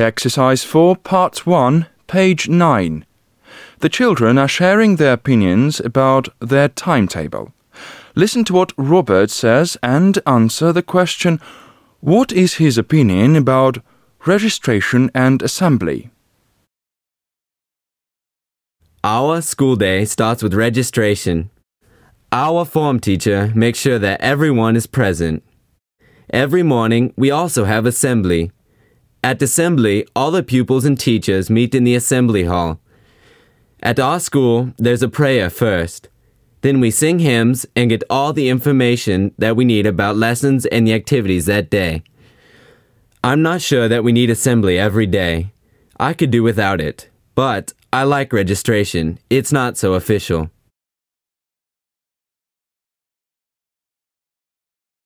Exercise 4, Part 1, page 9. The children are sharing their opinions about their timetable. Listen to what Robert says and answer the question What is his opinion about registration and assembly? Our school day starts with registration. Our form teacher makes sure that everyone is present. Every morning, we also have assembly. At assembly, all the pupils and teachers meet in the assembly hall. At our school, there's a prayer first. Then we sing hymns and get all the information that we need about lessons and the activities that day. I'm not sure that we need assembly every day. I could do without it, but I like registration. It's not so official.